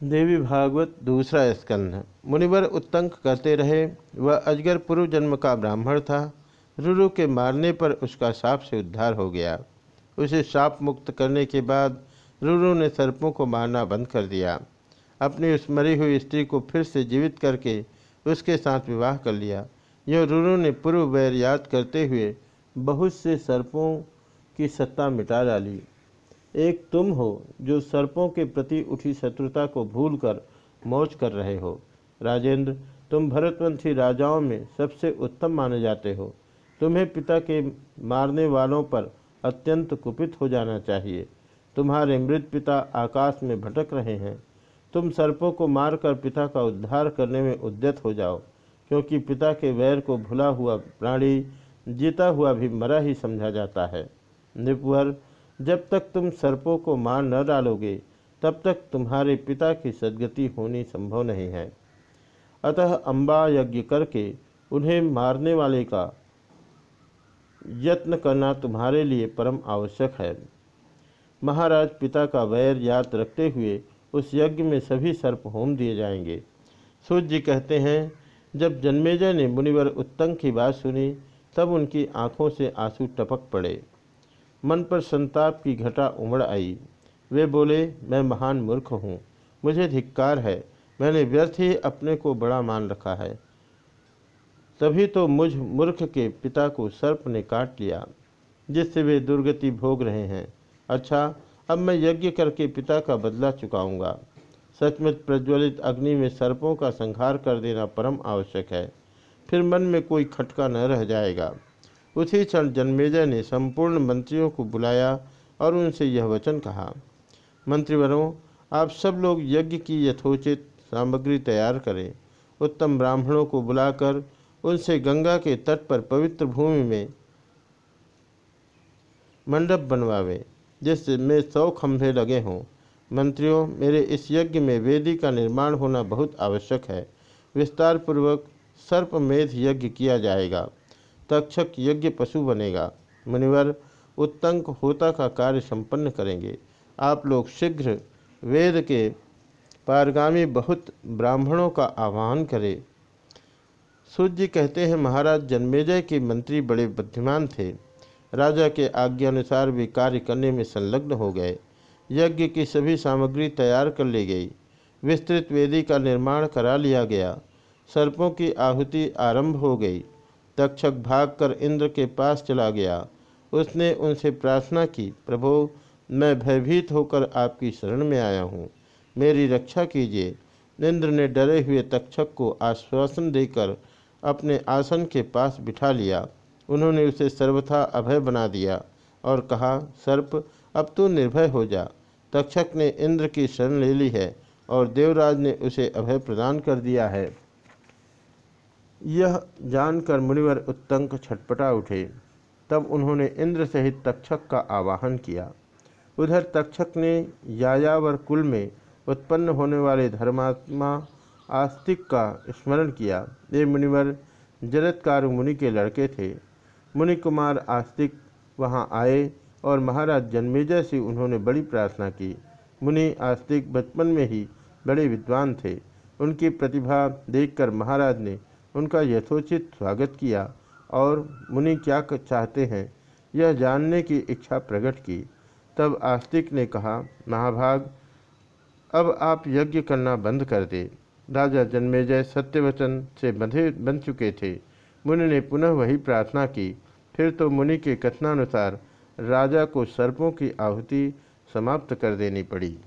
देवी भागवत दूसरा स्कंध मुनिवर उत्तंक करते रहे, वह अजगर पूर्व जन्म का ब्राह्मण था। रुरु के मारने पर उसका साप से उद्धार हो गया। उसे साप मुक्त करने के बाद रुरु ने सर्पों को मारना बंद कर दिया। अपनी उस मरी हुई स्त्री को फिर से जीवित करके उसके साथ विवाह कर लिया। यह रुरु ने पूर्व वैर याद करते हुए बहुत से सर्पों की सत्ता मिटा डाली। एक तुम हो, जो सर्पों के प्रति उठी शत्रुता को भूलकर मौज कर रहे हो। राजेंद्र, तुम भरतवंशी राजाओं में सबसे उत्तम माने जाते हो। तुम्हें पिता के मारने वालों पर अत्यंत कुपित हो जाना चाहिए। तुम्हारे मृत पिता आकाश में भटक रहे हैं। तुम सर्पों को मारकर पिता का उद्धार करने में उद्यत हो जाओ, क्योंकि पिता के वैर को भुला हुआ प्राणी, जीता हुआ भी मरा ही समझा जाता है। निपुअर जब तक तुम सर्पों को मार न डालोगे, तब तक तुम्हारे पिता की सदगति होनी संभव नहीं है। अतः अम्बा यज्ञ करके उन्हें मारने वाले का यत्न करना तुम्हारे लिए परम आवश्यक है। महाराज पिता का वैर याद रखते हुए उस यज्ञ में सभी सर्प होम दिए जाएँगे। सूर्य जी कहते हैं, जब जन्मेजय ने मुनिवर उत्तंग की बात सुनी, तब उनकी आँखों से आँसू टपक पड़े। मन पर संताप की घटा उमड़ आई। वे बोले, मैं महान मूर्ख हूँ, मुझे धिक्कार है, मैंने व्यर्थ ही अपने को बड़ा मान रखा है। तभी तो मुझ मूर्ख के पिता को सर्प ने काट लिया, जिससे वे दुर्गति भोग रहे हैं। अच्छा अब मैं यज्ञ करके पिता का बदला चुकाऊँगा। सचमुच प्रज्वलित अग्नि में सर्पों का संहार कर देना परम आवश्यक है। फिर मन में कोई खटका न रह जाएगा। उसी क्षण जन्मेजय ने संपूर्ण मंत्रियों को बुलाया और उनसे यह वचन कहा, मंत्रीवरों, आप सब लोग यज्ञ की यथोचित सामग्री तैयार करें। उत्तम ब्राह्मणों को बुलाकर उनसे गंगा के तट पर पवित्र भूमि में मंडप बनवावे जिसमें सौ खंभे लगे हों। मंत्रियों, मेरे इस यज्ञ में वेदी का निर्माण होना बहुत आवश्यक है। विस्तार पूर्वक सर्पमेध यज्ञ किया जाएगा। तक्षक यज्ञ पशु बनेगा। मुनिवर उत्तंक होता का कार्य संपन्न करेंगे। आप लोग शीघ्र वेद के पारगामी बहुत ब्राह्मणों का आह्वान करें। सूर्य कहते हैं, महाराज, जन्मेजय के मंत्री बड़े बुद्धिमान थे। राजा के आज्ञा अनुसार कार्य करने में संलग्न हो गए। यज्ञ की सभी सामग्री तैयार कर ली गई। विस्तृत वेदी का निर्माण करा लिया गया। सर्पों की आहुति आरंभ हो गई। तक्षक भागकर इंद्र के पास चला गया। उसने उनसे प्रार्थना की, प्रभो, मैं भयभीत होकर आपकी शरण में आया हूँ। मेरी रक्षा कीजिए। इंद्र ने डरे हुए तक्षक को आश्वासन देकर अपने आसन के पास बिठा लिया। उन्होंने उसे सर्वथा अभय बना दिया और कहा, सर्प, अब तू निर्भय हो जा। तक्षक ने इंद्र की शरण ले ली है और देवराज ने उसे अभय प्रदान कर दिया है। यह जानकर मुनिवर उत्तंक छटपटा उठे। तब उन्होंने इंद्र सहित तक्षक का आवाहन किया। उधर तक्षक ने यायावर कुल में उत्पन्न होने वाले धर्मात्मा आस्तिक का स्मरण किया। ये मुनिवर जरत्कारु मुनि के लड़के थे। मुनि कुमार आस्तिक वहाँ आए और महाराज जन्मेजय से उन्होंने बड़ी प्रार्थना की। मुनि आस्तिक बचपन में ही बड़े विद्वान थे। उनकी प्रतिभा देखकर महाराज ने उनका यथोचित स्वागत किया और मुनि क्या चाहते हैं? यह जानने की इच्छा प्रकट की। तब आस्तिक ने कहा, महाभाग, अब आप यज्ञ करना बंद कर दे। राजा जन्मेजय सत्यवचन से बंधे बन चुके थे। मुनि ने पुनः वही प्रार्थना की। फिर तो मुनि के कथनानुसार राजा को सर्पों की आहुति समाप्त कर देनी पड़ी।